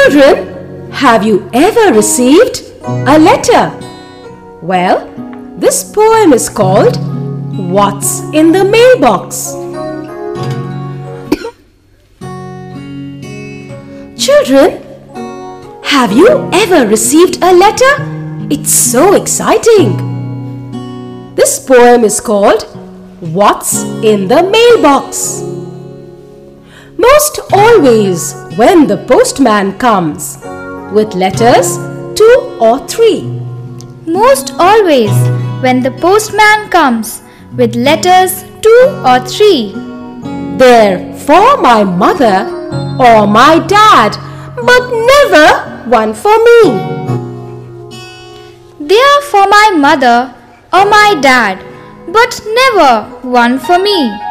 Children, have you ever received a letter? Well, this poem is called What's in the Mailbox? Children, have you ever received a letter? It's so exciting. This poem is called What's in the Mailbox? Most always when the postman comes with letters two or three. Most always when the postman comes with letters two or three. They're for my mother or my dad, but never one for me. They are for my mother or my dad, but never one for me.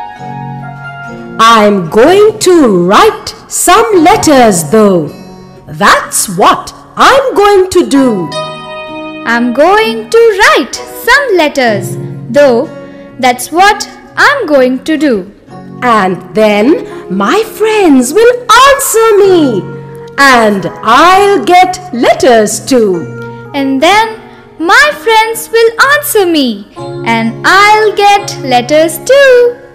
I'm going to write some letters though. That's what I'm going to do. I'm going to write some letters, though that's what I'm going to do. And then my friends will answer me. And I'll get letters too. And then my friends will answer me, and I'll get letters too.